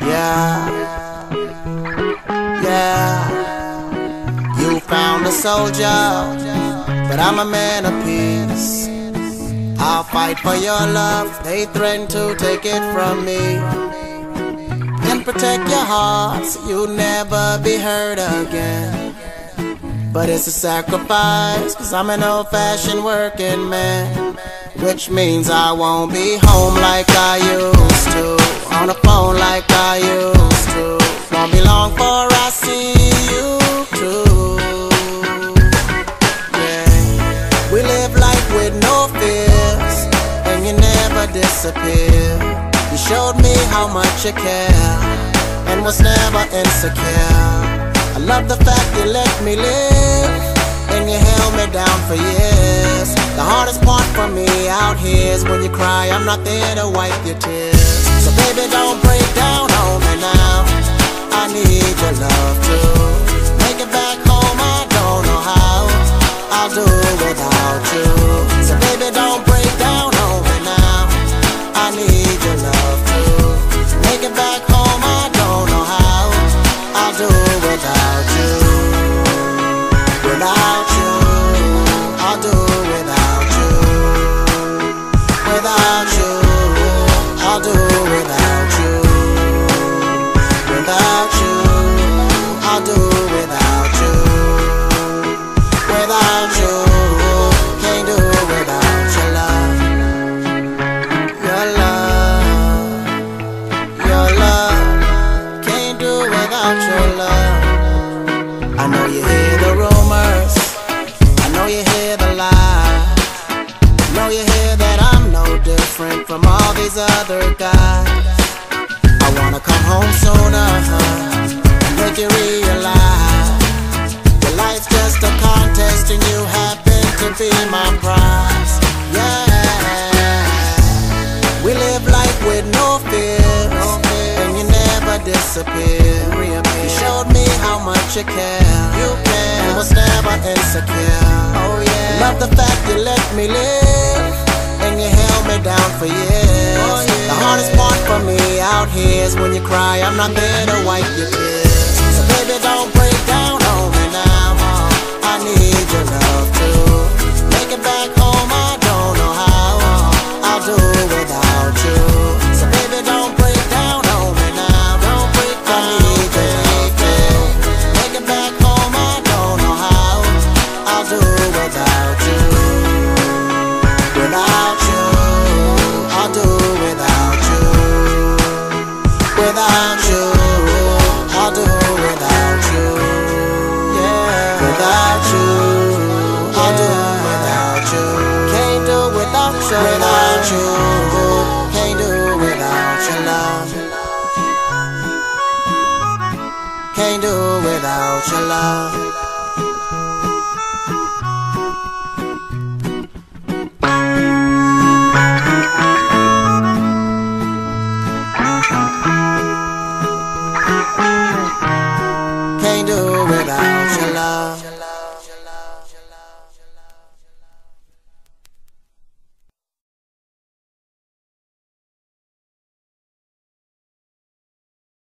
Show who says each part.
Speaker 1: Yeah, yeah. You found a soldier, but I'm a man of peace. I'll fight for your love. They threaten to take it from me. And protect your heart so you'll never be hurt again. But it's a sacrifice, cause I'm an old fashioned working man. Which means I won't be home like I used to. On the phone like I used to. Won't be long before I see you too. Yeah. We live life with no fears, and you never disappear. You showed me how much you care, and was never insecure. I love the fact you let me live, and you held me down for years. The hardest part for me out here is when you cry, I'm not there to wipe your tears. So baby, don't break down on me now. I need your love too. Make it back home, I don't know how. I'll do without these other guys. I wanna come home sooner uh-huh, and make you realize your life's just a contest and you happen to be my prize. Yeah, we live life with no fears and you never disappear. You showed me how much you care. You care. And was never insecure. Oh yeah. Love the fact you let me live and you held me down out when you cry. I'm not there to wipe your tears. Without. Without you, can't do without your love. Can't do without your love.